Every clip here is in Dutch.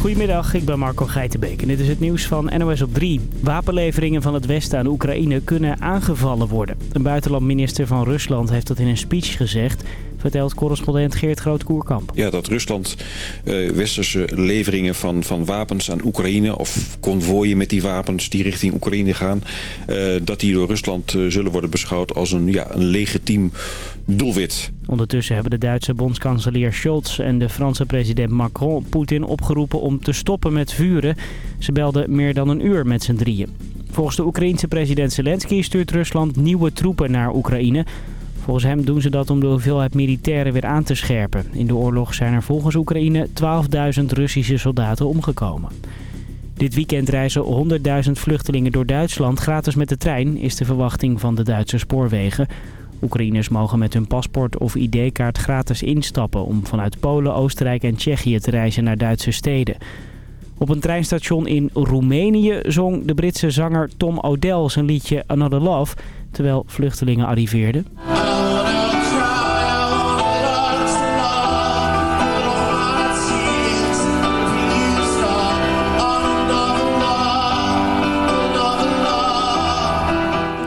Goedemiddag, ik ben Marco Geitenbeek en dit is het nieuws van NOS op 3. Wapenleveringen van het Westen aan Oekraïne kunnen aangevallen worden. Een buitenlandminister van Rusland heeft dat in een speech gezegd vertelt correspondent Geert Groot-Koerkamp. Ja, dat Rusland uh, westerse leveringen van, van wapens aan Oekraïne... of konvooien met die wapens die richting Oekraïne gaan... Uh, dat die door Rusland uh, zullen worden beschouwd als een, ja, een legitiem doelwit. Ondertussen hebben de Duitse bondskanselier Scholz en de Franse president Macron Poetin opgeroepen om te stoppen met vuren. Ze belden meer dan een uur met z'n drieën. Volgens de Oekraïense president Zelensky stuurt Rusland nieuwe troepen naar Oekraïne... Volgens hem doen ze dat om de hoeveelheid militairen weer aan te scherpen. In de oorlog zijn er volgens Oekraïne 12.000 Russische soldaten omgekomen. Dit weekend reizen 100.000 vluchtelingen door Duitsland gratis met de trein, is de verwachting van de Duitse spoorwegen. Oekraïners mogen met hun paspoort of ID-kaart gratis instappen om vanuit Polen, Oostenrijk en Tsjechië te reizen naar Duitse steden. Op een treinstation in Roemenië zong de Britse zanger Tom O'Dell zijn liedje Another Love, terwijl vluchtelingen arriveerden.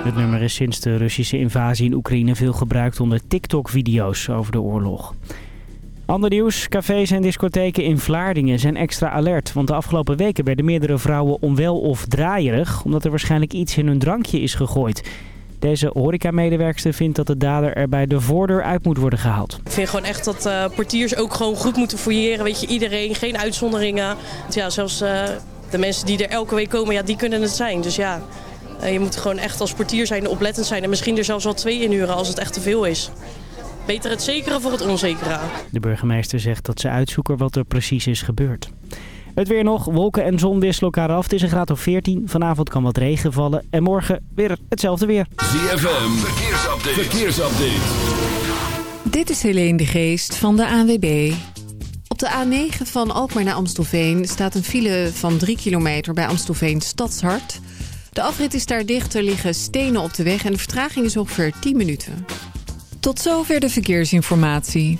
Het nummer is sinds de Russische invasie in Oekraïne veel gebruikt onder TikTok-video's over de oorlog. Ander nieuws, cafés en discotheken in Vlaardingen zijn extra alert. Want de afgelopen weken werden meerdere vrouwen onwel of draaierig... omdat er waarschijnlijk iets in hun drankje is gegooid. Deze horecamedewerkster vindt dat de dader er bij de voordeur uit moet worden gehaald. Ik vind gewoon echt dat uh, portiers ook gewoon goed moeten fouilleren. Weet je, iedereen, geen uitzonderingen. Want ja, zelfs uh, de mensen die er elke week komen, ja, die kunnen het zijn. Dus ja, uh, je moet gewoon echt als portier zijn, oplettend zijn. En misschien er zelfs wel twee inhuren als het echt te veel is. Beter het zekere voor het onzekere. De burgemeester zegt dat ze uitzoeken wat er precies is gebeurd. Het weer nog. Wolken en zon wisselen elkaar af. Het is een graad of 14. Vanavond kan wat regen vallen. En morgen weer hetzelfde weer. ZFM. Verkeersupdate. Verkeersupdate. Dit is Helene de Geest van de ANWB. Op de A9 van Alkmaar naar Amstelveen staat een file van 3 kilometer bij Amstelveen Stadshart. De afrit is daar dicht. Er liggen stenen op de weg en de vertraging is ongeveer 10 minuten. Tot zover de verkeersinformatie.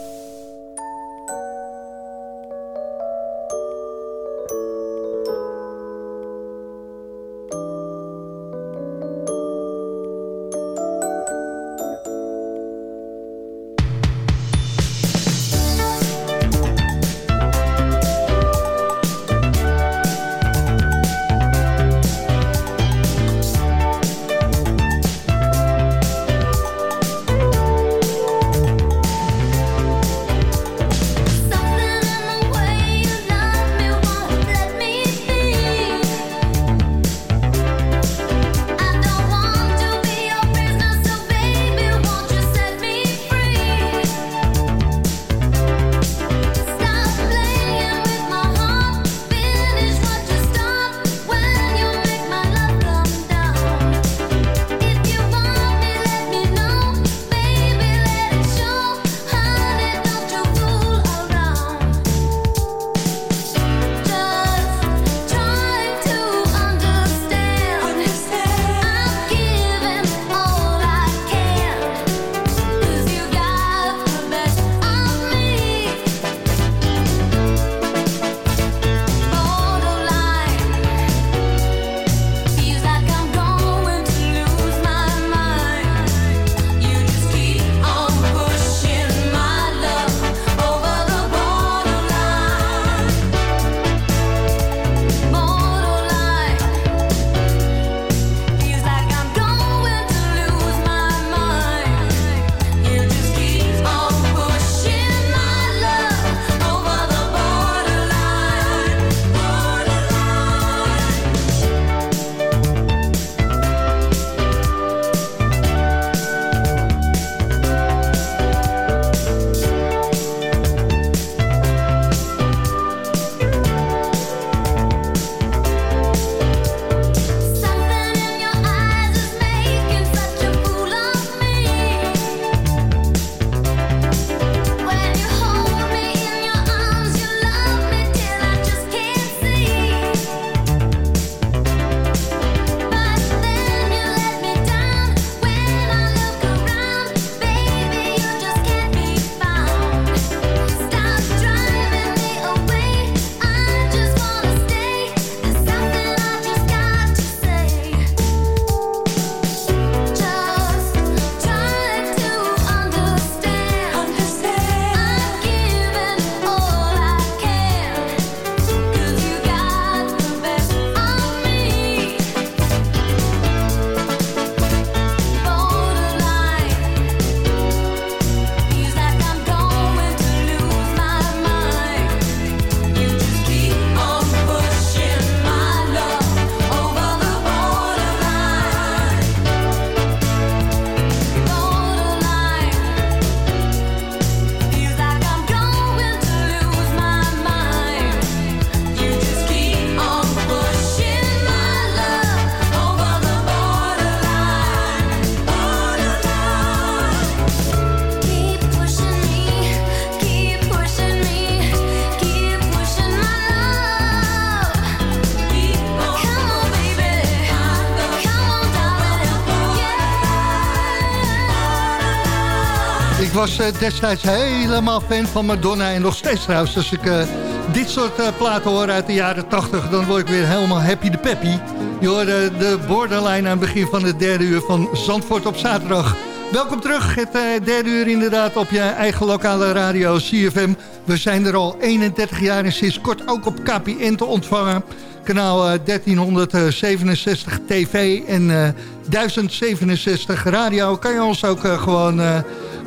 Destijds helemaal fan van Madonna en nog steeds trouwens. Als ik uh, dit soort uh, platen hoor uit de jaren 80, dan word ik weer helemaal happy de peppy. Je hoorde de borderline aan het begin van het derde uur van Zandvoort op zaterdag. Welkom terug, het derde uur inderdaad op je eigen lokale radio CFM. We zijn er al 31 jaar en sinds kort ook op KPN te ontvangen kanaal 1367 TV en 1067 radio. Kan je ons ook gewoon,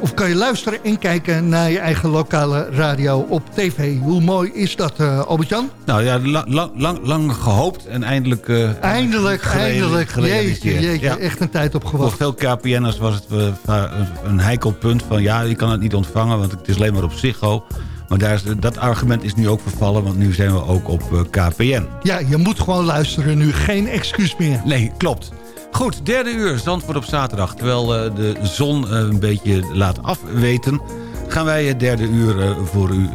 of kan je luisteren en kijken naar je eigen lokale radio op tv. Hoe mooi is dat, Albert-Jan? Nou ja, lang, lang, lang gehoopt en eindelijk... Uh, eindelijk, eindelijk. Jeetje, jeetje, ja. echt een tijd op gewacht. Voor veel KPN'ers was het uh, een heikel punt van... ja, je kan het niet ontvangen, want het is alleen maar op Ziggo... Maar daar is, dat argument is nu ook vervallen, want nu zijn we ook op KPN. Ja, je moet gewoon luisteren nu. Geen excuus meer. Nee, klopt. Goed, derde uur, Zandvoort op zaterdag. Terwijl uh, de zon uh, een beetje laat afweten... gaan wij het derde uur voor u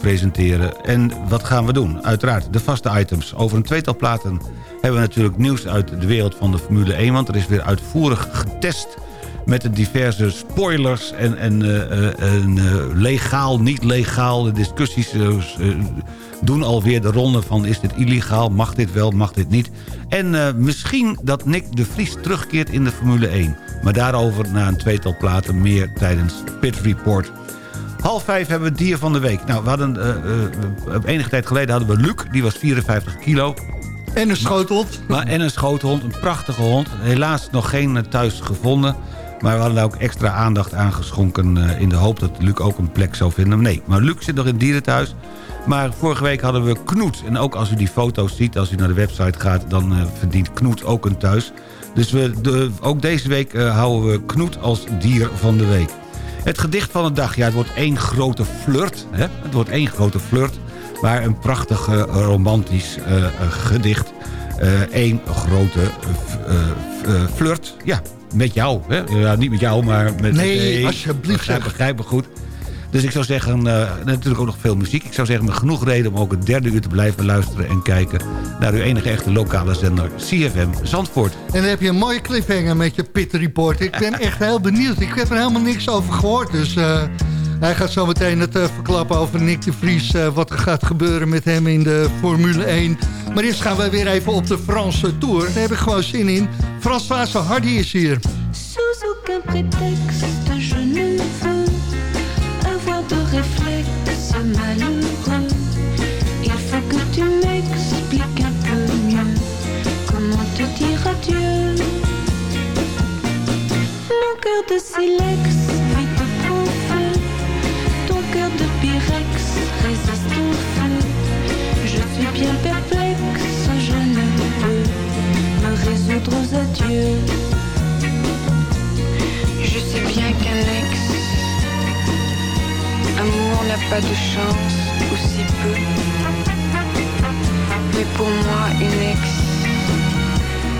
presenteren. En wat gaan we doen? Uiteraard de vaste items. Over een tweetal platen hebben we natuurlijk nieuws uit de wereld van de Formule 1... want er is weer uitvoerig getest met de diverse spoilers en, en, uh, en uh, legaal, niet legaal. De discussies doen alweer de ronde van is dit illegaal, mag dit wel, mag dit niet. En misschien dat Nick de Vries terugkeert in de Formule 1. Maar daarover na een tweetal platen meer tijdens Pit Report. Half vijf hebben we dier van de week. Nou, we hadden, enige tijd geleden hadden we Luc, die was 54 kilo. En een schoothond. Maar, en een schoothond, een prachtige hond. Helaas nog geen thuis gevonden. Maar we hadden daar ook extra aandacht aan geschonken... Uh, in de hoop dat Luc ook een plek zou vinden. Nee, maar Luc zit nog in het dierenthuis. Maar vorige week hadden we Knoet. En ook als u die foto's ziet, als u naar de website gaat... dan uh, verdient Knoet ook een thuis. Dus we, de, ook deze week uh, houden we Knoet als dier van de week. Het gedicht van de dag, ja, het wordt één grote flirt. Hè? Het wordt één grote flirt. Maar een prachtig romantisch gedicht. Eén grote flirt. Ja, met jou. Hè? Ja, niet met jou, maar met... Nee, nee alsjeblieft. Begrijp, begrijp me goed. Dus ik zou zeggen, uh, natuurlijk ook nog veel muziek. Ik zou zeggen, met genoeg reden om ook het derde uur te blijven luisteren... en kijken naar uw enige echte lokale zender CFM Zandvoort. En dan heb je een mooie cliffhanger met je Pit Report. Ik ben echt heel benieuwd. Ik heb er helemaal niks over gehoord, dus... Uh, hij gaat zo meteen het uh, verklappen over Nick de Vries... wat er gaat gebeuren met hem in de Formule 1. Maar eerst gaan we weer even op de Franse Tour. Daar heb ik gewoon zin in. Françoise Hardy is hier. Sous aucun prétexte, je ne veux avoir de réflexe malheureux. Il faut que tu m'expliques un peu mieux comment te dire adieu. Mon cœur de silex bien perplexe, je ne peux me résoudre aux adieux. Je sais bien qu'un ex, amour n'a pas de chance, ou si peu. Mais pour moi, une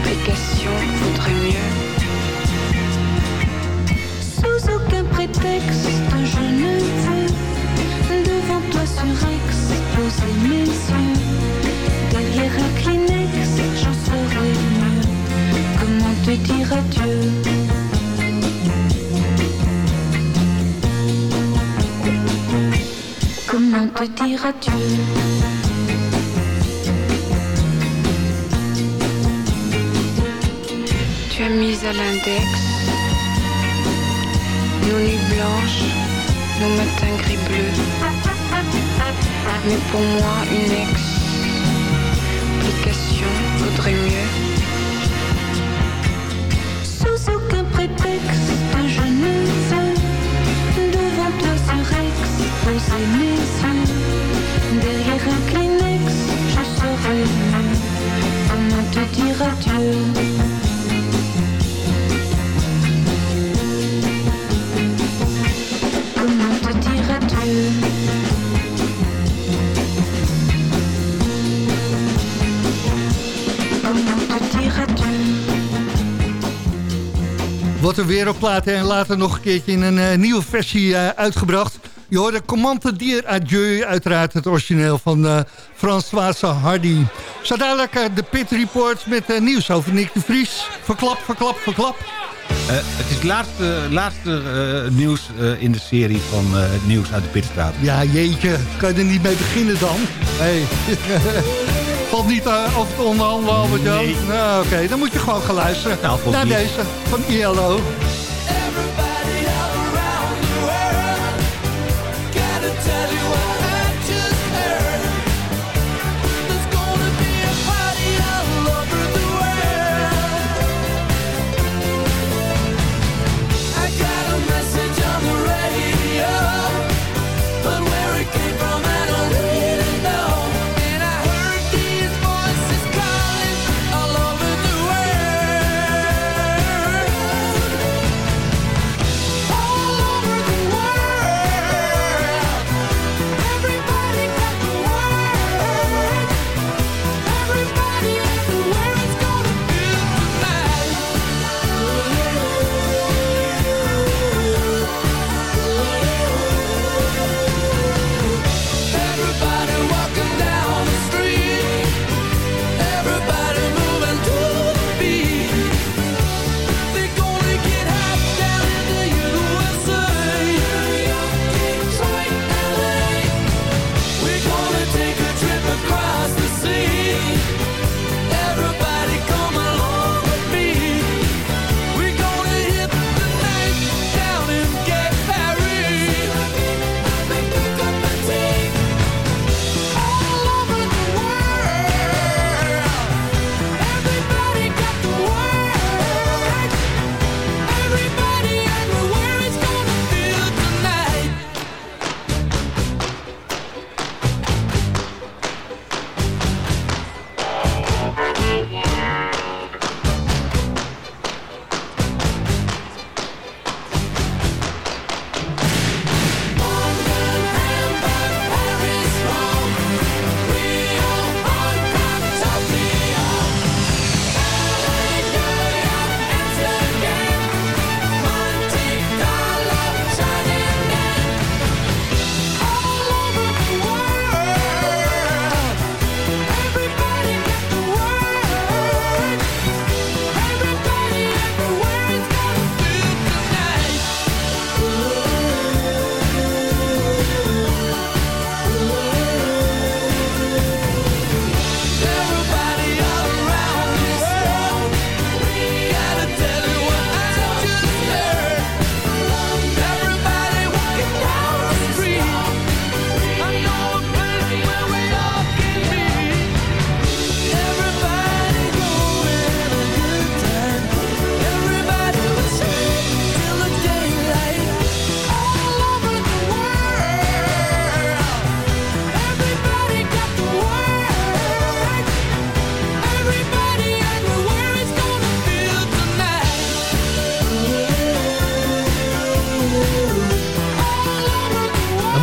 explication vaudrait mieux. Sous aucun prétexte, je ne veux devant toi sur ex poser mes yeux. Derrière un Kleenex, j'en saurais mieux. Comment te dire adieu? Comment te dire adieu Tu as mis à l'index nos nuits blanches, nos matins gris bleus. Mais pour moi, une explication vaudrait. Sous aucun prétexte, je ne veux devant toi sur ex poser mes yeux. Derrière un Kleenex, je saurais mieux comment te dire adieu? Een wereldplaat en later nog een keertje in een uh, nieuwe versie uh, uitgebracht. Je hoorde Commande Dier Adieu, uiteraard het origineel van uh, Françoise Hardy. Zo dadelijk de Pit Report met nieuws over Nick de Vries. Verklap, verklap, verklap. Eh, het is het laatste, laatste eh, nieuws eh, in de serie van eh, Nieuws uit de Pitstraat. Ja, jeetje. Kan je er niet mee beginnen dan? Hey. Niet uh, over te onderhandelen, Albert Jan? Nee. Nou, Oké, dan moet je gewoon gaan luisteren. Nou, Naar deze van ILO.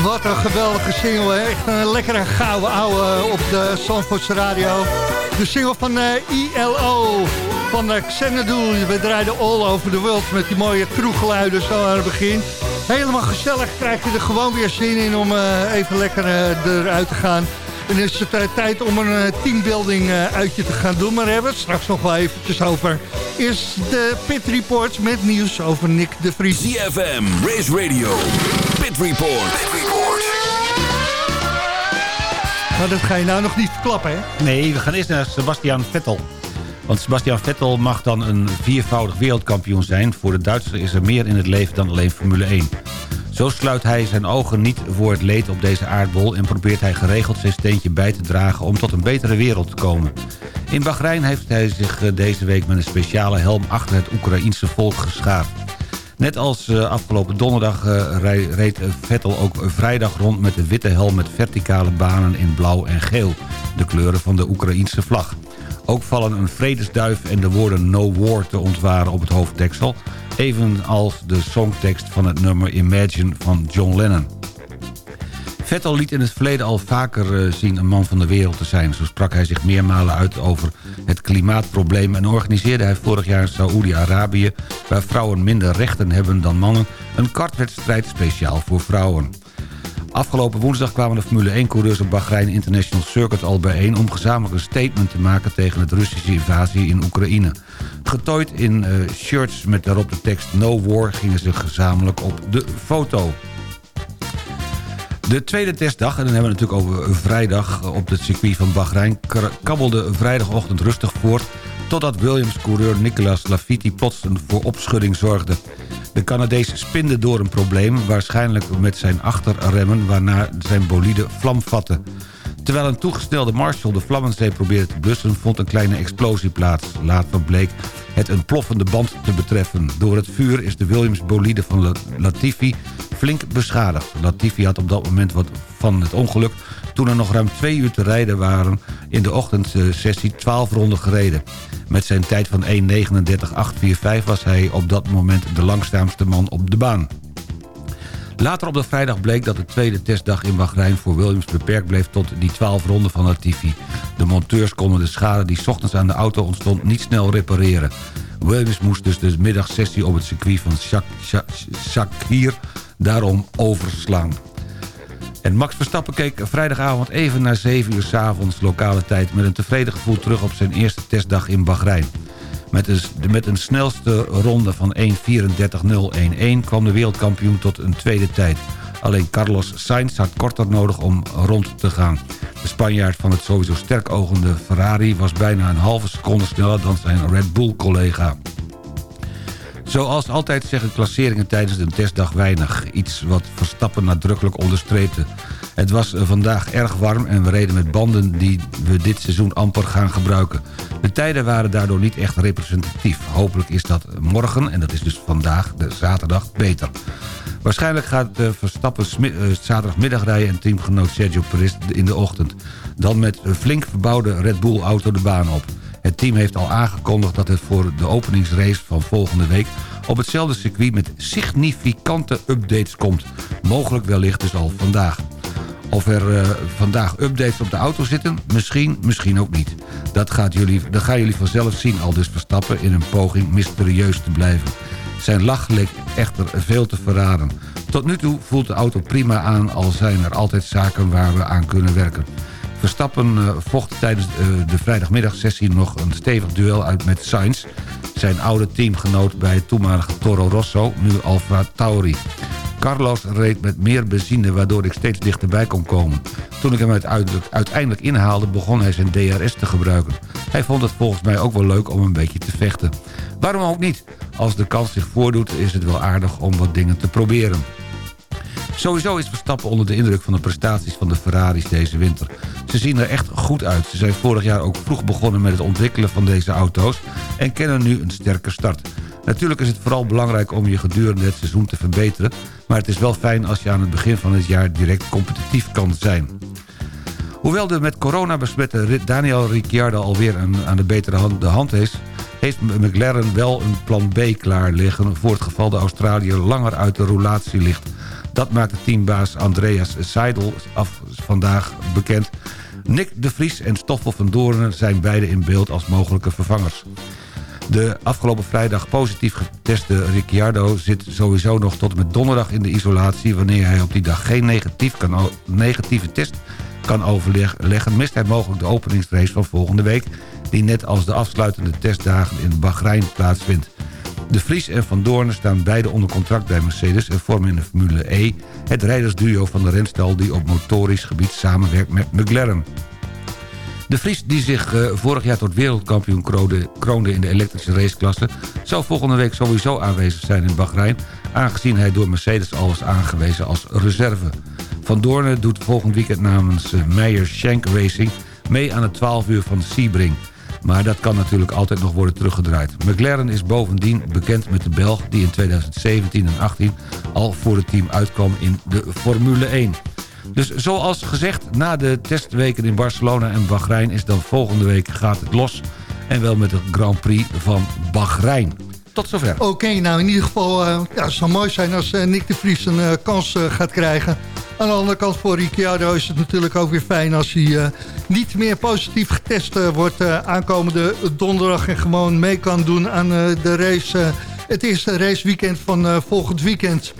Wat een geweldige single? Echt een lekkere gouden ouwe op de Zandvoortse radio. De single van eh, ILO van uh, Xanadu. We draaiden all over the world met die mooie kroeggeluiden zo aan het begin. Helemaal gezellig krijg je er gewoon weer zin in om eh, even lekker eh, eruit te gaan. En is het eh, tijd om een eh, teambuilding eh, uitje te gaan doen. Maar daar hebben we het straks nog wel eventjes over. Eerst de Pit Report met nieuws over Nick de Vries. CFM, Race Radio, Pit Report. Maar dat ga je nou nog niet verklappen, hè? Nee, we gaan eerst naar Sebastian Vettel. Want Sebastian Vettel mag dan een viervoudig wereldkampioen zijn. Voor de Duitser is er meer in het leven dan alleen Formule 1. Zo sluit hij zijn ogen niet voor het leed op deze aardbol... en probeert hij geregeld zijn steentje bij te dragen om tot een betere wereld te komen. In Bahrein heeft hij zich eh, deze week met een speciale helm achter het Oekraïense volk geschaard. Net als uh, afgelopen donderdag uh, reed Vettel ook vrijdag rond met de witte helm met verticale banen in blauw en geel. De kleuren van de Oekraïense vlag. Ook vallen een vredesduif en de woorden No War te ontwaren op het hoofddeksel. Evenals de songtekst van het nummer Imagine van John Lennon. Vettel liet in het verleden al vaker zien een man van de wereld te zijn. Zo sprak hij zich meermalen uit over het klimaatprobleem... en organiseerde hij vorig jaar in Saoedi-Arabië... waar vrouwen minder rechten hebben dan mannen... een kartwedstrijd speciaal voor vrouwen. Afgelopen woensdag kwamen de Formule 1-coureurs op Bahrein International Circuit al bijeen... om gezamenlijk een statement te maken tegen het Russische invasie in Oekraïne. Getooid in eh, shirts met daarop de tekst No War gingen ze gezamenlijk op de foto. De tweede testdag, en dan hebben we natuurlijk over vrijdag op het circuit van Bahrein... kabbelde vrijdagochtend rustig voort... totdat Williams-coureur Nicolas Lafitti plots voor opschudding zorgde. De Canadees spinde door een probleem, waarschijnlijk met zijn achterremmen... waarna zijn bolide vlam vatte. Terwijl een toegestelde Marshall de vlammenzee probeerde te blussen... vond een kleine explosie plaats. Later bleek het een ploffende band te betreffen. Door het vuur is de Williams-bolide van Latifi flink beschadigd. Latifi had op dat moment wat van het ongeluk... toen er nog ruim twee uur te rijden waren... in de ochtendsessie 12 ronden gereden. Met zijn tijd van 1.39.845 was hij op dat moment de langzaamste man op de baan. Later op de vrijdag bleek dat de tweede testdag in Bahrein voor Williams beperkt bleef tot die 12 ronden van Latifi. De monteurs konden de schade die ochtends aan de auto ontstond niet snel repareren. Williams moest dus de middagsessie op het circuit van Shakir daarom overslaan. En Max Verstappen keek vrijdagavond even na 7 uur s avonds lokale tijd... met een tevreden gevoel terug op zijn eerste testdag in Bahrein. Met een, met een snelste ronde van 1.34.011 kwam de wereldkampioen tot een tweede tijd. Alleen Carlos Sainz had korter nodig om rond te gaan. De Spanjaard van het sowieso sterk ogende Ferrari... was bijna een halve seconde sneller dan zijn Red Bull-collega. Zoals altijd zeggen klasseringen tijdens de testdag weinig. Iets wat Verstappen nadrukkelijk onderstreepte. Het was vandaag erg warm en we reden met banden die we dit seizoen amper gaan gebruiken. De tijden waren daardoor niet echt representatief. Hopelijk is dat morgen, en dat is dus vandaag, de zaterdag, beter. Waarschijnlijk gaat de Verstappen uh, zaterdagmiddag rijden en teamgenoot Sergio Perez in de ochtend. Dan met een flink verbouwde Red Bull auto de baan op. Het team heeft al aangekondigd dat het voor de openingsrace van volgende week... op hetzelfde circuit met significante updates komt. Mogelijk wellicht dus al vandaag. Of er uh, vandaag updates op de auto zitten? Misschien, misschien ook niet. Dat, gaat jullie, dat gaan jullie vanzelf zien, al dus Verstappen... in een poging mysterieus te blijven. Zijn lach leek echter veel te verraden. Tot nu toe voelt de auto prima aan... al zijn er altijd zaken waar we aan kunnen werken. Verstappen uh, vocht tijdens uh, de vrijdagmiddagsessie nog een stevig duel uit met Sainz... zijn oude teamgenoot bij het toenmalige Toro Rosso, nu Alfa Tauri. Carlos reed met meer benzine waardoor ik steeds dichterbij kon komen. Toen ik hem uiteindelijk inhaalde begon hij zijn DRS te gebruiken. Hij vond het volgens mij ook wel leuk om een beetje te vechten. Waarom ook niet? Als de kans zich voordoet is het wel aardig om wat dingen te proberen. Sowieso is Verstappen onder de indruk van de prestaties van de Ferraris deze winter. Ze zien er echt goed uit. Ze zijn vorig jaar ook vroeg begonnen met het ontwikkelen van deze auto's... en kennen nu een sterke start. Natuurlijk is het vooral belangrijk om je gedurende het seizoen te verbeteren... maar het is wel fijn als je aan het begin van het jaar direct competitief kan zijn. Hoewel de met corona besmette Daniel Ricciardo alweer een, aan de betere hand, de hand is... heeft McLaren wel een plan B klaar liggen... voor het geval de Australiër langer uit de roulatie ligt. Dat maakte teambaas Andreas Seidel af vandaag bekend. Nick de Vries en Stoffel van Doornen zijn beide in beeld als mogelijke vervangers. De afgelopen vrijdag positief geteste Ricciardo zit sowieso nog tot met donderdag in de isolatie... wanneer hij op die dag geen negatief kan, negatieve test kan overleggen... mist hij mogelijk de openingsrace van volgende week... die net als de afsluitende testdagen in Bahrein plaatsvindt. De Vries en Van Doorn staan beide onder contract bij Mercedes... en vormen in de Formule E het rijdersduo van de renstal... die op motorisch gebied samenwerkt met McLaren. De Vries die zich uh, vorig jaar tot wereldkampioen kroonde, kroonde in de elektrische raceklasse... zou volgende week sowieso aanwezig zijn in Bahrein... aangezien hij door Mercedes al was aangewezen als reserve. Van Doorn doet volgend weekend namens uh, Meijer Shank Racing... mee aan het 12 uur van Sebring... Maar dat kan natuurlijk altijd nog worden teruggedraaid. McLaren is bovendien bekend met de Belg... die in 2017 en 18 al voor het team uitkwam in de Formule 1. Dus zoals gezegd, na de testweken in Barcelona en Bahrein... is dan volgende week gaat het los. En wel met de Grand Prix van Bahrein. Tot zover. Oké, nou in ieder geval, uh, ja, het zou mooi zijn als uh, Nick de Vries een uh, kans gaat krijgen. Aan de andere kant voor Ricciardo is het natuurlijk ook weer fijn als hij niet meer positief getest wordt aankomende donderdag. En gewoon mee kan doen aan de race, het eerste raceweekend van volgend weekend.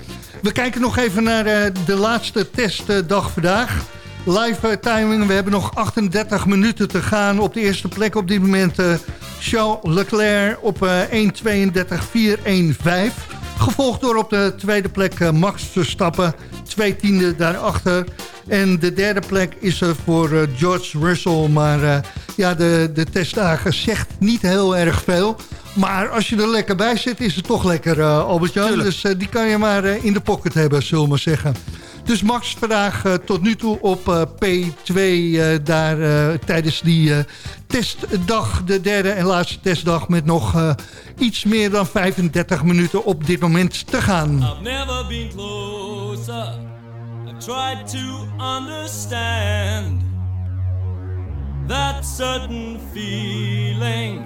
We kijken nog even naar de laatste testdag vandaag. live eh, timing. We hebben nog 38 minuten te gaan. Op de eerste plek op dit moment eh, Charles Leclerc op eh 1.32.415. Gevolgd door op de tweede plek eh, Max Verstappen. Twee tiende daarachter. En de derde plek is er voor eh, George Russell. Maar eh, ja, de, de testdagen zegt niet heel erg veel. Maar als je er lekker bij zit, is het toch lekker, eh Albert-Jan. Dus eh, die kan je maar eh, in de pocket hebben, zullen we maar zeggen. Dus Max vandaag tot nu toe op eh, P2 eh, daar eh, tijdens die eh, testdag, de derde en laatste testdag... met nog eh, iets meer dan 35 minuten op dit moment te gaan. I've never been closer. I've tried to understand that certain feeling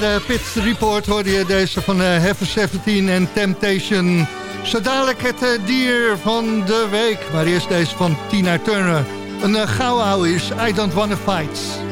na de Pit Report hoorde je deze van eh Heaven 17 en Temptation. Zo dadelijk het eh, dier van de week. Maar eerst deze van Tina Turner. Een uh, is I Don't Wanna Fight.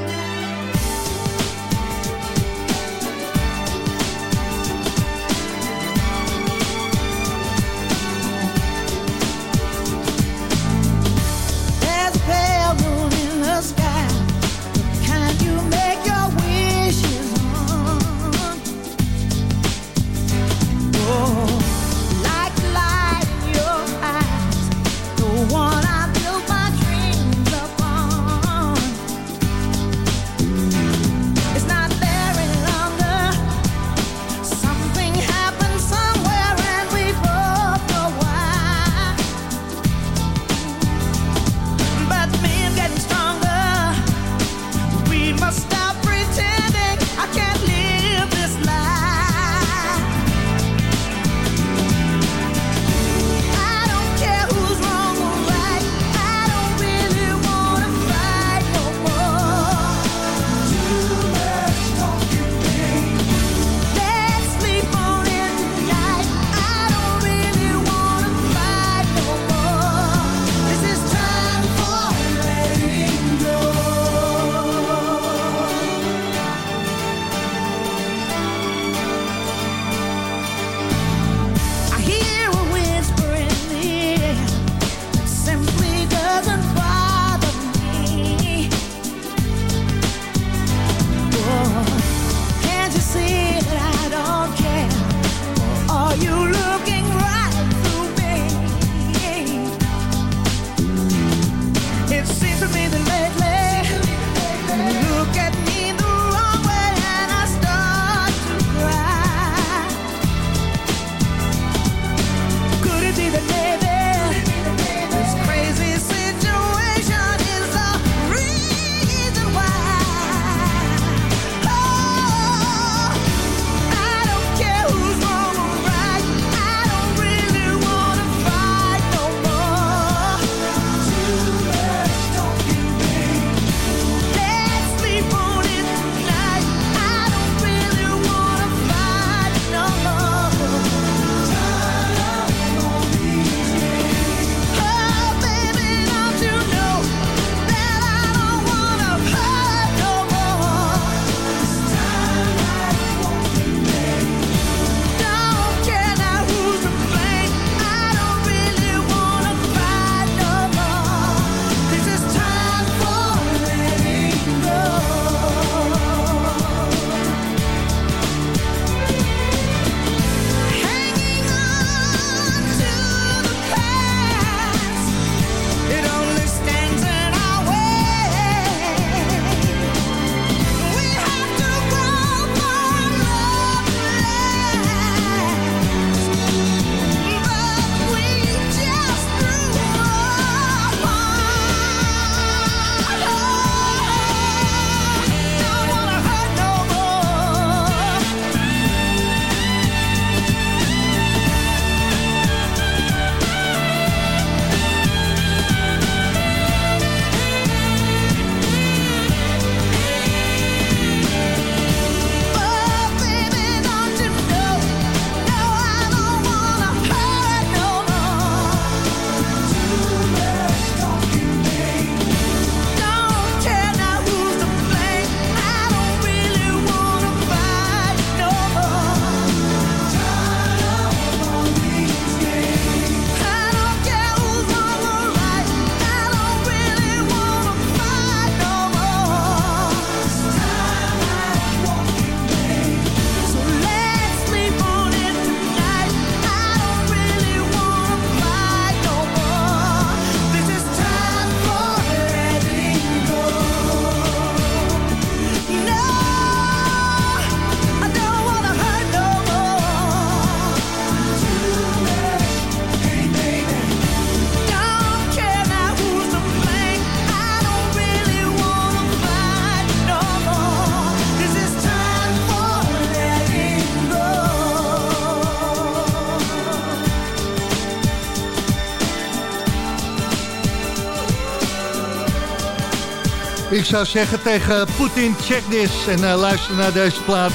Ik zou zeggen tegen Poetin, check this. En eh, luister naar deze plaat.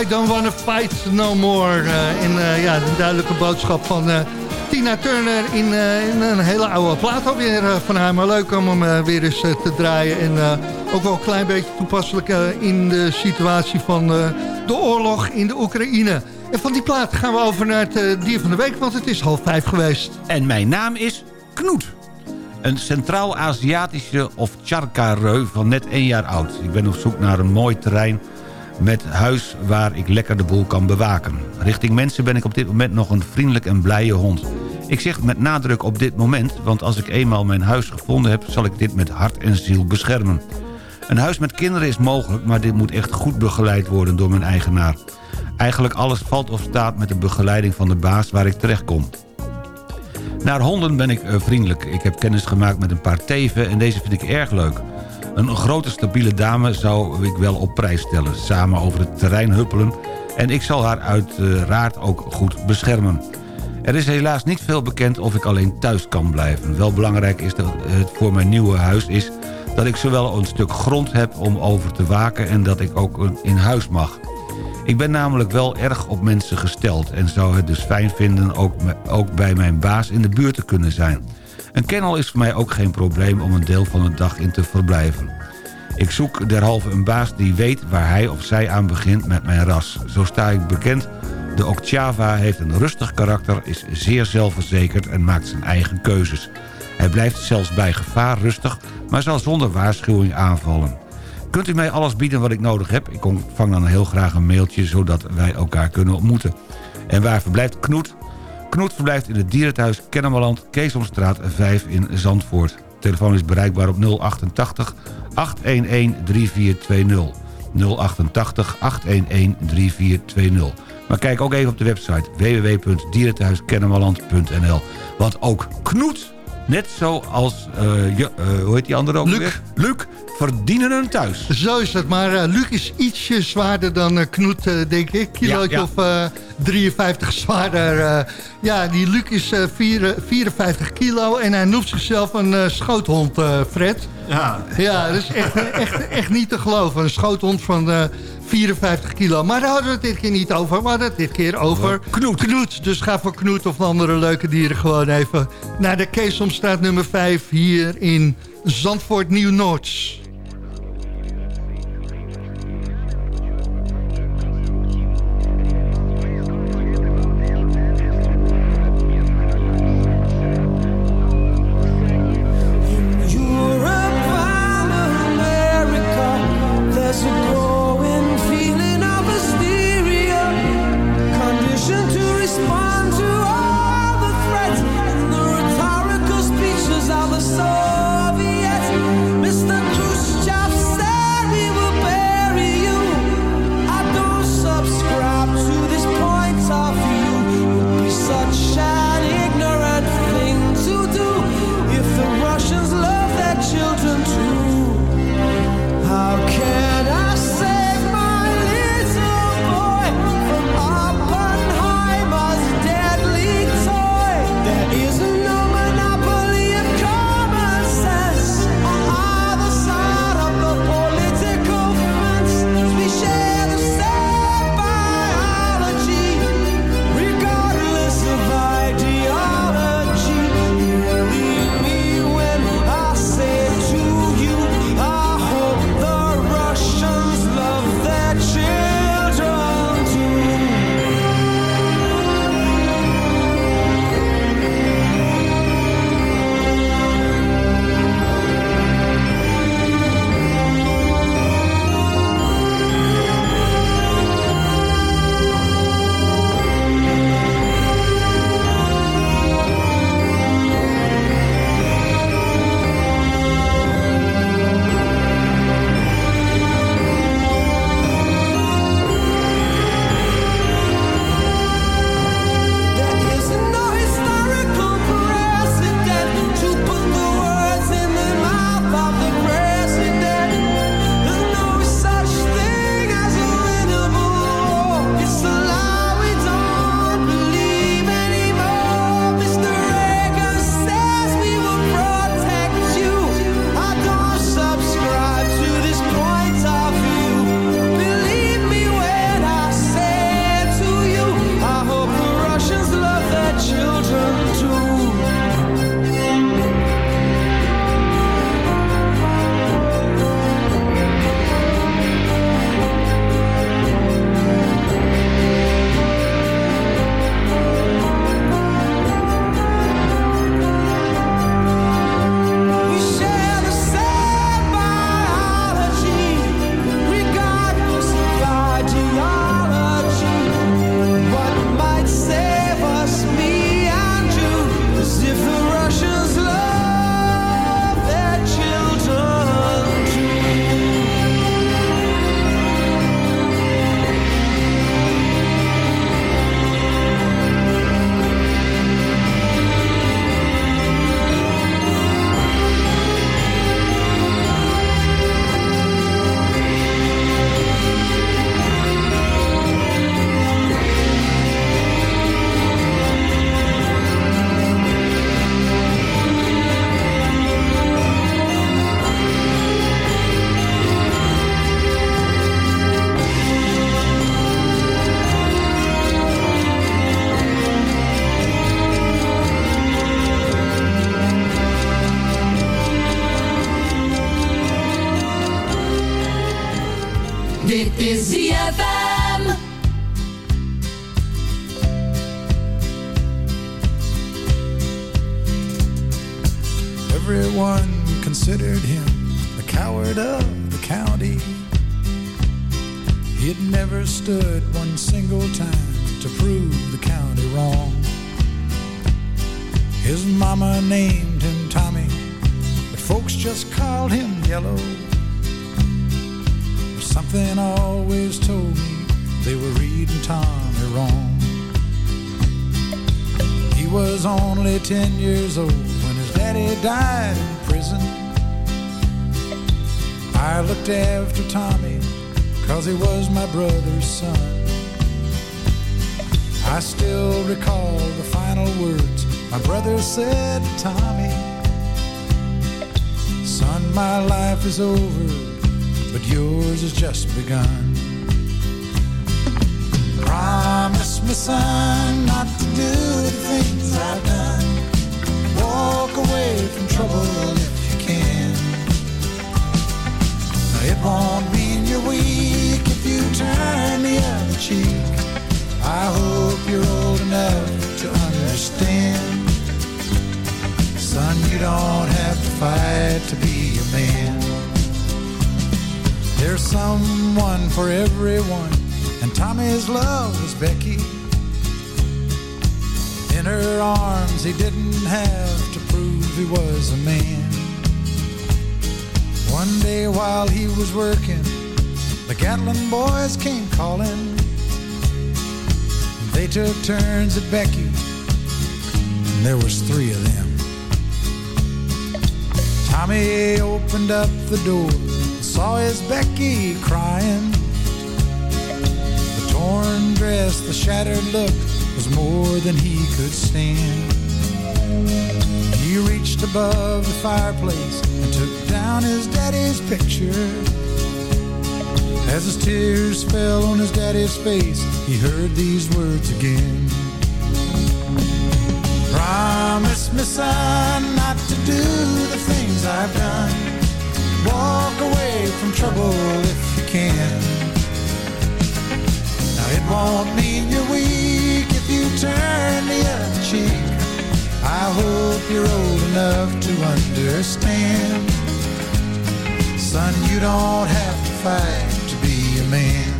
I don't wanna fight no more. Eh, en eh, ja, een duidelijke boodschap van Tina Turner in, een hele oude plaat alweer van haar. Maar leuk om hem weer eens te draaien. En ook wel een klein beetje toepasselijk in de situatie van de oorlog in de Oekraïne. En van die plaat gaan we over naar het dier van de week, want het is half vijf geweest. En mijn naam is Knoet. Een Centraal-Aziatische of charkareu van net één jaar oud. Ik ben op zoek naar een mooi terrein met huis waar ik lekker de boel kan bewaken. Richting mensen ben ik op dit moment nog een vriendelijk en blije hond. Ik zeg met nadruk op dit moment, want als ik eenmaal mijn huis gevonden heb... zal ik dit met hart en ziel beschermen. Een huis met kinderen is mogelijk, maar dit moet echt goed begeleid worden door mijn eigenaar. Eigenlijk alles valt of staat met de begeleiding van de baas waar ik terecht kom. Naar honden ben ik eh, vriendelijk. Ik heb kennis gemaakt met een paar teven en deze vind ik erg leuk. Een grote stabiele dame zou ik wel op prijs stellen. Samen over het terrein huppelen en ik zal haar uiteraard ook goed beschermen. Er is helaas niet veel bekend of ik alleen thuis kan blijven. Wel belangrijk is dat het voor mijn nieuwe huis is... dat ik zowel een stuk grond heb om over te waken... en dat ik ook in huis mag. Ik ben namelijk wel erg op mensen gesteld... en zou het dus fijn vinden ook, ook bij mijn baas in de buurt te kunnen zijn. Een kennel is voor mij ook geen probleem om een deel van de dag in te verblijven. Ik zoek derhalve een baas die weet waar hij of zij aan begint met mijn ras. Zo sta ik bekend. De Okchava heeft een rustig karakter, is zeer zelfverzekerd en maakt zijn eigen keuzes. Hij blijft zelfs bij gevaar rustig, maar zal zonder waarschuwing aanvallen. Kunt u mij alles bieden wat ik nodig heb? Ik ontvang dan heel graag een mailtje, zodat wij elkaar kunnen ontmoeten. En waar verblijft Knoet? Knoet verblijft in het dierenthuis Kennemerland, Keesomstraat 5 in Zandvoort. Telefoon is bereikbaar op 088 811 3420. 088 811 3420. Maar kijk ook even op de website www.dierenthuiskennemerland.nl. Want ook Knoet, net zoals, eh, je, eh, hoe heet die andere ook Luc. weer? Luc, verdienen een thuis. Zo is het, maar eh, Luc is ietsje zwaarder dan Knoet, denk ik. Kilootje Ja, ja. of eh, 53 zwaarder. eh. ja, die Luc is eh, vier- eh, 54 kilo en hij noemt zichzelf een schoothond, eh, Fred. Ja. Ja, dat is echt, echt, echt niet te geloven. Een schoothond van eh, 54 kilo. Maar daar hadden we het dit keer niet over. We hadden het dit keer over Knoet. Knoet. Dus ga voor Knoet of andere leuke dieren gewoon even naar de Keesomstraat nummer 5 hier in Zandvoort Nieuw-Noords. Yellow. Something always told me they were reading Tommy wrong. He was only 10 years old when his daddy died in prison. I looked after Tommy cause he was my brother's son. I still recall the final words my brother said to Tommy. Son, my life is over, but yours has just begun. Promise me, son, not to do the things I've done. Walk away from trouble if you can. It won't mean you're weak if you turn the other cheek. I hope you're old enough to understand. Son, you don't have to fight to be a man. There's someone for everyone, and Tommy's love was Becky. In her arms, he didn't have to prove he was a man. One day while he was working, the Gatlin boys came calling. They took turns at Becky, and there was three of them. Tommy opened up the door, and saw his Becky crying. The torn dress, the shattered look was more than he could stand. He reached above the fireplace and took down his daddy's picture. As his tears fell on his daddy's face, he heard these words again. Promise me, son, not to do the I've done. Walk away from trouble if you can. Now it won't mean you're weak if you turn the other cheek. I hope you're old enough to understand. Son, you don't have to fight to be a man.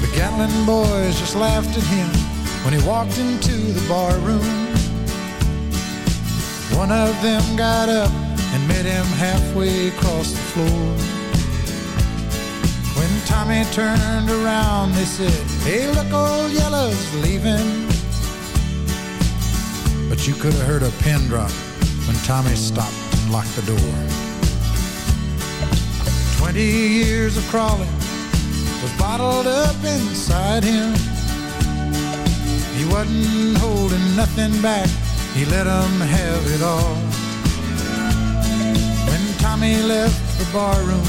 The Gatlin boys just laughed at him when he walked into the bar room. One of them got up and met him halfway across the floor. When Tommy turned around, they said, Hey, look, old Yellow's leaving. But you could have heard a pin drop when Tommy stopped and locked the door. Twenty years of crawling was bottled up inside him. He wasn't holding nothing back, he let 'em have it all. When Tommy left the barroom,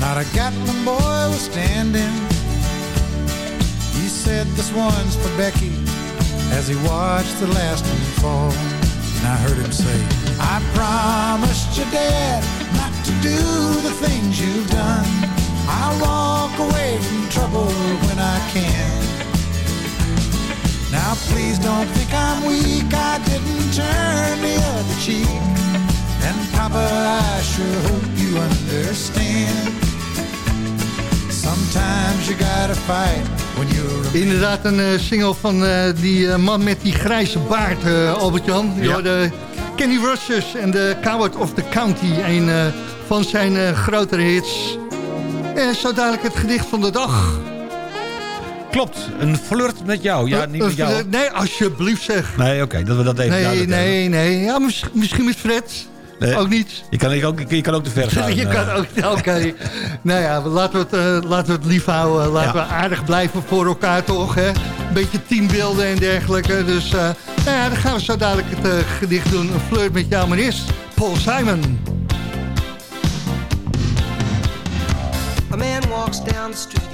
not a Gatlin boy was standing. He said, This one's for Becky, as he watched the last one fall. And I heard him say, I promised your dad not to do the things you've done. I'll walk away from trouble when I can. Now please don't think I'm weak, I didn't turn the other cheek. And Papa, I sure hope you understand. Sometimes you gotta fight when you're Inderdaad een eh, single van eh, die eh, man met die grijze baard, eh, Albert-Jan. Ja. De Kenny Rogers en de Coward of the County. Een eh, van zijn eh, grotere hits. En zo dadelijk het gedicht van de dag. Klopt, een flirt met jou. Ja, niet met jou. Nee, alsjeblieft zeg. Nee, oké, dat we dat even Nee, nee, nee. Ja, mis- misschien met Fred. Nee, Ook niet. Je kan, je, kan ook, je kan ook te ver gaan. Je kan eh. ook, oké. nou ja, laten we, het, eh, laten we het lief houden. Laten Ja. we aardig blijven voor elkaar toch, hè. Een beetje teambeelden en dergelijke. Dus eh, nou ja, dan gaan we zo dadelijk het gedicht doen. Een flirt met jou, maar eerst Paul Simon. A man walks down the street,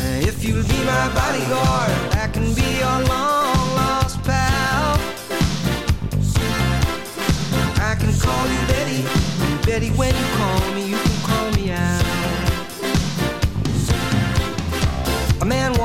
If you'll be my bodyguard, I can be your long lost pal. I can call you Betty, Betty, when you call me, you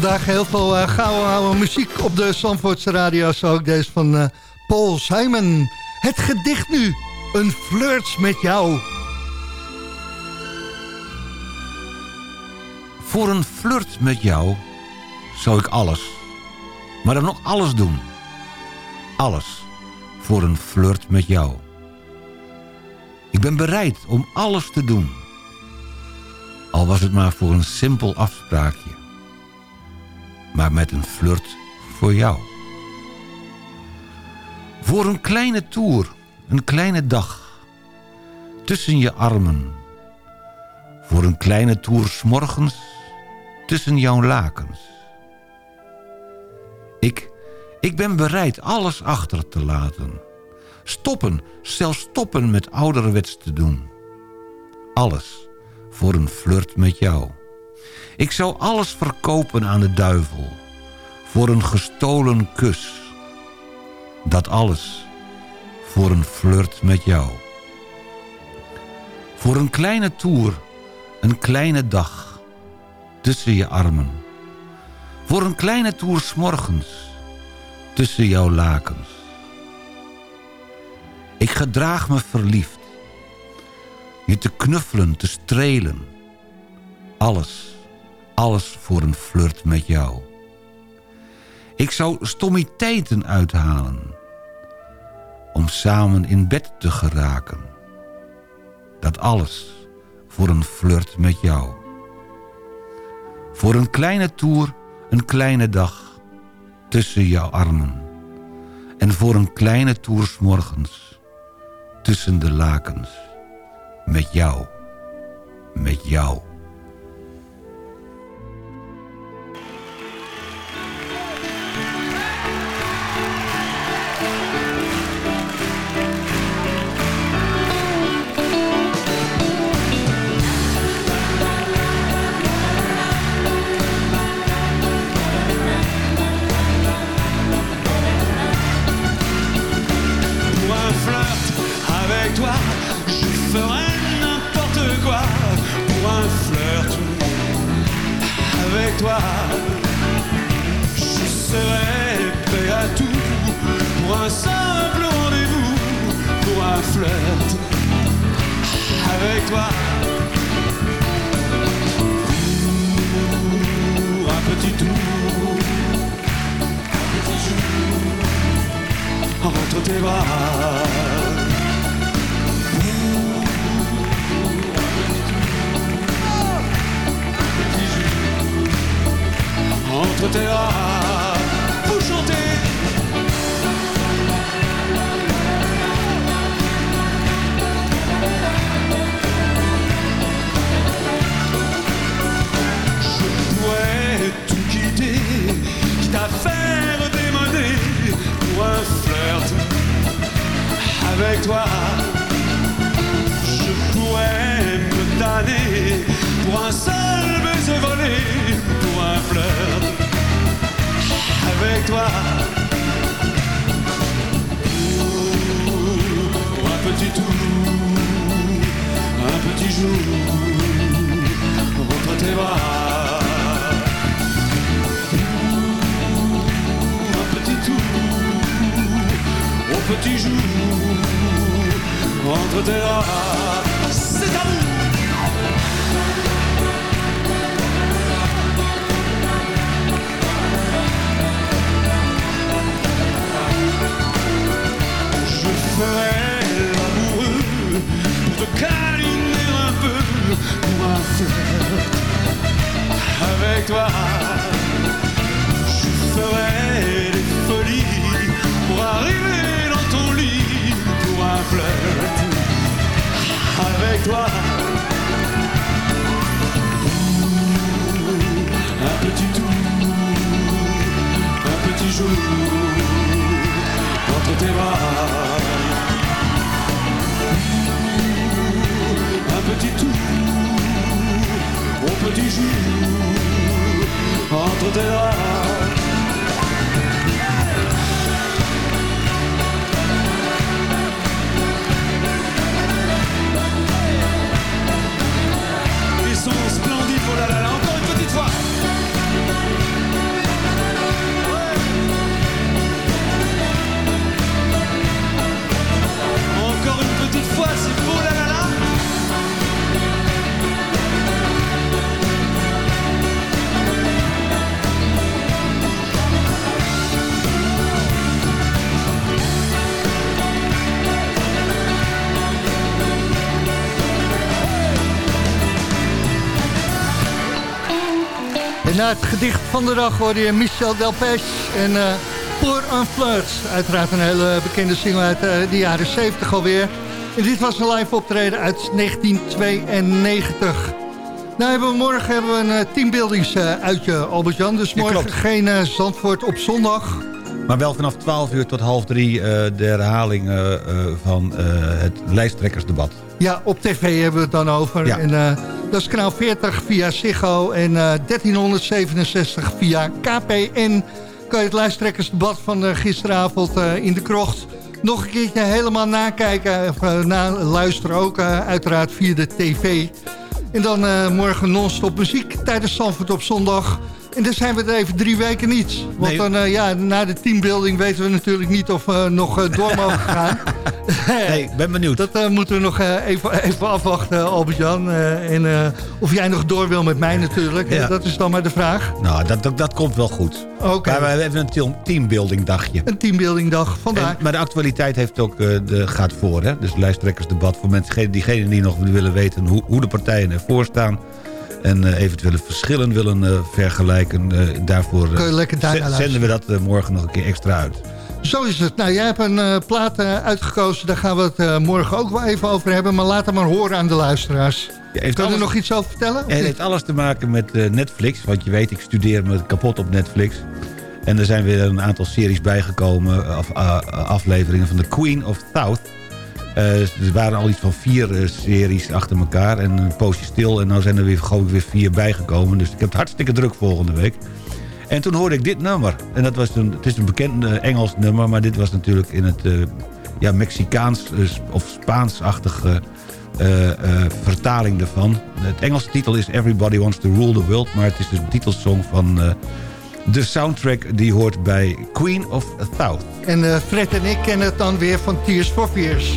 Vandaag heel veel eh, gouden oude muziek op de Zandvoortse radio. Zo ook deze van eh, Paul Simon. Het gedicht nu. Een flirt met jou. Voor een flirt met jou zou ik alles, maar dan nog alles doen. Alles voor een flirt met jou. Ik ben bereid om alles te doen. Al was het maar voor een simpel afspraakje. Maar met een flirt voor jou. Voor een kleine toer, een kleine dag. Tussen je armen. Voor een kleine toer 's morgens tussen jouw lakens. Ik, Ik ben bereid alles achter te laten. Stoppen, zelfs stoppen met ouderwets te doen. Alles voor een flirt met jou. Ik zou alles verkopen aan de duivel. Voor een gestolen kus. Dat alles voor een flirt met jou. Voor een kleine toer, een kleine dag. Tussen je armen. Voor een kleine toer s'morgens. Tussen jouw lakens. Ik gedraag me verliefd. Je te knuffelen, te strelen. Alles, alles voor een flirt met jou. Ik zou stommiteiten uithalen. Om samen in bed te geraken. Dat alles voor een flirt met jou. Voor een kleine toer, een kleine dag. Tussen jouw armen. En voor een kleine toer morgens. Tussen de lakens. Met jou. Met jou. Bras. Entre tes avec toi. Je pourrais me tanner pour un seul baiser volé, pour un flirt avec toi. Pour un petit tour, un petit jour entre tes bras. Un petit tour au petit jour entre tes bras. C'est à vous. Je ferai l'amoureux pour te câliner un peu pour un flirt avec toi. Je ferai avec toi. Un petit tour, un petit jour entre tes bras. Un petit tour au petit jour het gedicht van de dag hoorde je Michel Delpech en eh Pour un flirt. Uiteraard een hele bekende single uit eh, de jaren 70 alweer. En dit was een live optreden uit 1992. Nou hebben we morgen hebben we een uh, teambuildings uh, uitje, Albert-Jan. Dus morgen geen uh, Zandvoort op zondag. Maar wel vanaf 12 uur tot half drie eh, de herhaling eh, eh, van eh, het lijsttrekkersdebat. Ja, op tv hebben we het dan over. Ja. En, eh, dat is kanaal 40 via Ziggo en eh 1367 via KPN. Kan je het lijsttrekkersdebat van eh, gisteravond eh, in de krocht... nog een keertje helemaal nakijken. Of eh, na, luisteren ook eh, uiteraard via de tv. En dan eh, morgen non-stop muziek tijdens Zandvoort op zondag... En dan zijn we er even drie weken niet. Want Nee. dan, eh, ja, na de teambuilding weten we natuurlijk niet of we nog eh, door mogen gaan. Nee, ik ben benieuwd. Dat eh, moeten we nog eh, even, even afwachten, Albert-Jan. Eh, en eh, of jij nog door wil met mij natuurlijk. Ja. Eh, Dat is dan maar de vraag. Nou, dat, dat, dat komt wel goed. Oké. Maar we hebben een team- teambuilding dagje. Een teambuilding dag, vandaag. Maar de actualiteit heeft ook, eh, de, gaat voor. Hè? Dus lijsttrekkersdebat voor mensen, diegenen die nog willen weten hoe, hoe de partijen ervoor staan. En eh, eventuele verschillen willen eh, vergelijken. eh, daarvoor zenden we dat morgen nog een keer extra uit. Zo is het. Nou, jij hebt een plaat uitgekozen. Daar gaan we het morgen ook wel even over hebben. Maar laat hem maar horen aan de luisteraars. heeft kan je er alles- nog iets over vertellen? of En het heeft alles te maken met Netflix. Want je weet, ik studeer me kapot op Netflix. En er zijn weer een aantal series bijgekomen. Af, eh, afleveringen van The Queen of South. Eh, er waren al iets van vier eh, series achter elkaar. En een poosje stil. En nu zijn er weer, gewoon weer vier bijgekomen. Dus ik heb het hartstikke druk volgende week. En toen hoorde ik dit nummer. En dat was een, het is een bekend eh, Engels nummer. Maar dit was natuurlijk in het ja, Mexicaans of Spaans-achtige vertaling ervan. Het Engelse titel is Everybody Wants to Rule the World. Maar het is dus titelsong van de soundtrack die hoort bij Queen of South. En eh, Fred en ik kennen het dan weer van Tears for Fears.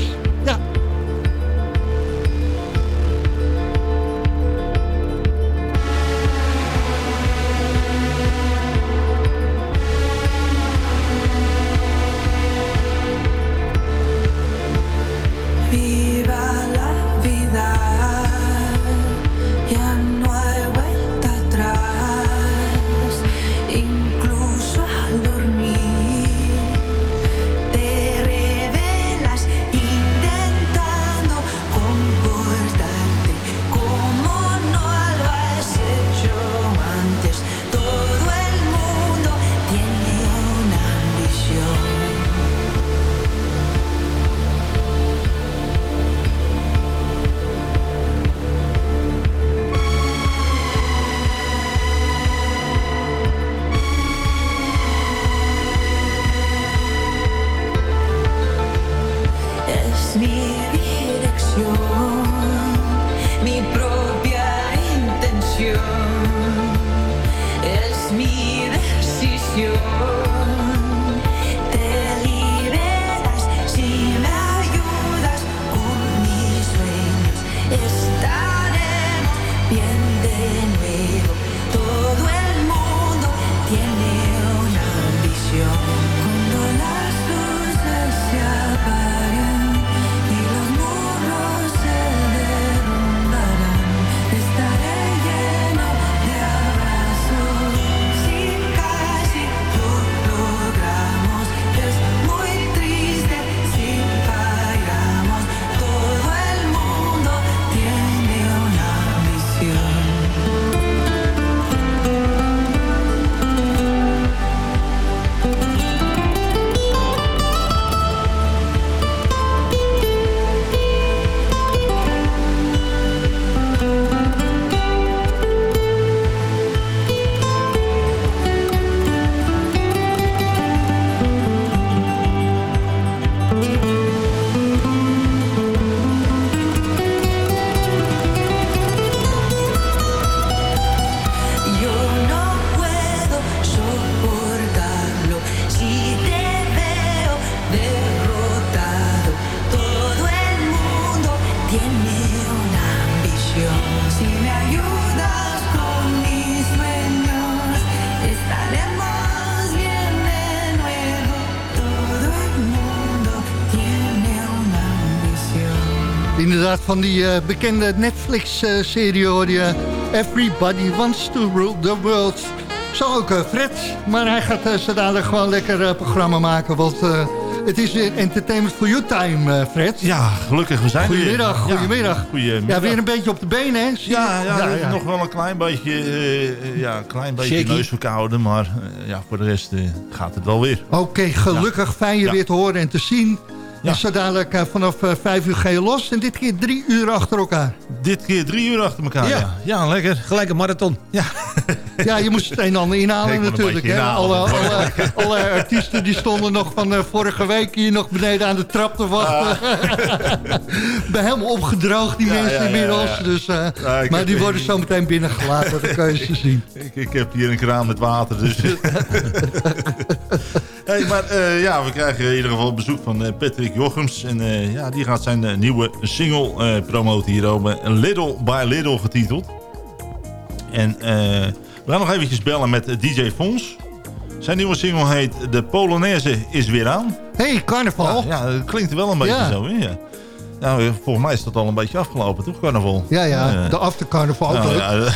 Inderdaad, van die eh, bekende Netflix-serie hoor je... Everybody wants to rule the world. Zo ook eh, Fred, maar hij gaat uh, zo dadelijk gewoon lekker programma maken... want Het is weer Entertainment for You time, Fred. Ja, gelukkig, we zijn er weer. Goedemiddag, Ja, goedemiddag. goedemiddag. Ja, weer een beetje op de benen, hè? Ja, ja, nog wel een klein beetje, eh, ja, een klein beetje Shaky. neusverkouden. Maar ja, voor de rest gaat het wel weer. Oké, gelukkig fijn je weer te horen en te zien. En zo dadelijk eh, vanaf eh, vijf uur ga je los. En dit keer drie uur achter elkaar. Dit keer drie uur achter elkaar, ja. Ja, lekker. Gelijk een marathon. Ja. Ja, je moest het een en ander inhalen natuurlijk. Hè? inhalen. Alle, alle, alle artiesten die stonden nog van eh, vorige week hier nog beneden aan de trap te wachten. ben helemaal opgedroogd, die Ja, mensen ja, ja, inmiddels. ja. Dus, eh, Ja, ik maar die worden zo meteen binnengelaten, dat kun je ze zien. Ik, ik heb hier een kraan met water, dus... hey, maar eh, ja, we krijgen in ieder geval bezoek van eh, Patrick Jochems. En eh, ja, die gaat zijn nieuwe single eh, promoten hierover. Little by Little getiteld. En eh, we gaan nog eventjes bellen met DJ Fons. Zijn nieuwe single heet De Polonaise is weer aan. hey, carnaval. Ja, dat klinkt wel een beetje Ja. zo? Ja. Nou, eh, volgens mij is dat al een beetje afgelopen, toch, carnaval? Ja, ja, Eh, de aftercarnaval ook nou, leuk. ja, eh,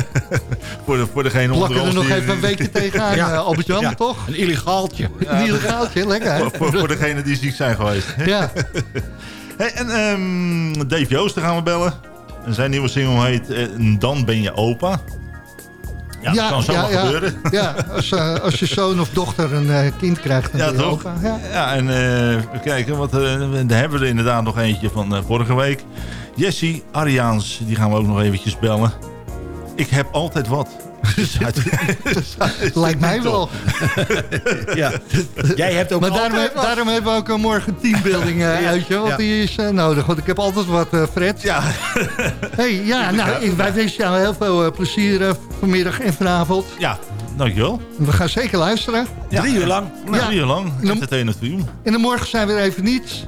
voor, de, voor degene Plakken onder er ons nog die- even een weekje tegenaan, Ja. eh, Albert-Jan, Ja. toch? Een illegaaltje. Een illegaaltje, lekker. hè? Voor, voor, voor degene die ziek zijn geweest. Ja. Hey, en ehm, Dave Joosten gaan we bellen. En zijn nieuwe single heet Dan ben je opa. Ja, dat kan zomaar gebeuren. Ja, als, eh, als je zoon of dochter een eh, kind krijgt, dan Ja, toch? Ja. Ja, en eh, kijken, wat, eh, daar hebben we er inderdaad nog eentje van vorige week. Jessie Ariaans, die gaan we ook nog eventjes bellen. Ik heb altijd wat. Lijkt mij wel. ja. Jij hebt ook Maar daarom, daarom hebben we ook een morgen teambuilding eh, Ja. uitje. Want die is eh, nodig. Want ik heb altijd wat, eh, Fred. Ja. hey, ja, nou, ik, wij wensen jou heel veel eh, plezier eh, vanmiddag en vanavond. Ja, dankjewel. We gaan zeker luisteren. Ja. Drie uur lang. Nou, Ja. Drie uur lang. En dan- Entertainment voor you. En dan morgen zijn we er even niet.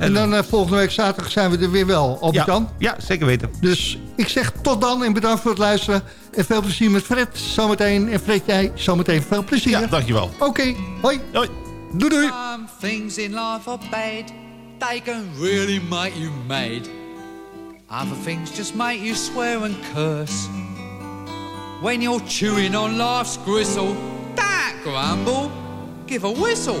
En dan eh, volgende week zaterdag zijn we er weer wel. Albert Ja, Jan. ja, zeker weten. Dus ik zeg tot dan en bedankt voor het luisteren. En veel plezier met Fred zometeen. En Fred, jij zometeen veel plezier. Ja, dankjewel. Oké, hoi. Hoi. Doei doei. Some things in life are bad. They can really make you mad. Other things just make you swear and curse. When you're chewing on life's gristle, that grumble, give a whistle.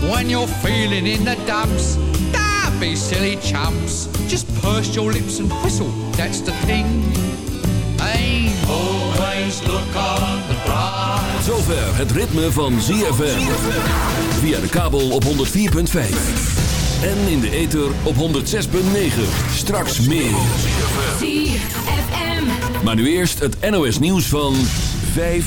When you're feeling in the dumps, don't be silly chumps. Just purse your lips and whistle, that's the thing. Hey, always look on the bright zover het ritme van ZFM. Via de kabel op 104.5. En in de ether op 106.9. Straks meer. ZFM. Maar nu eerst het NOS nieuws van 5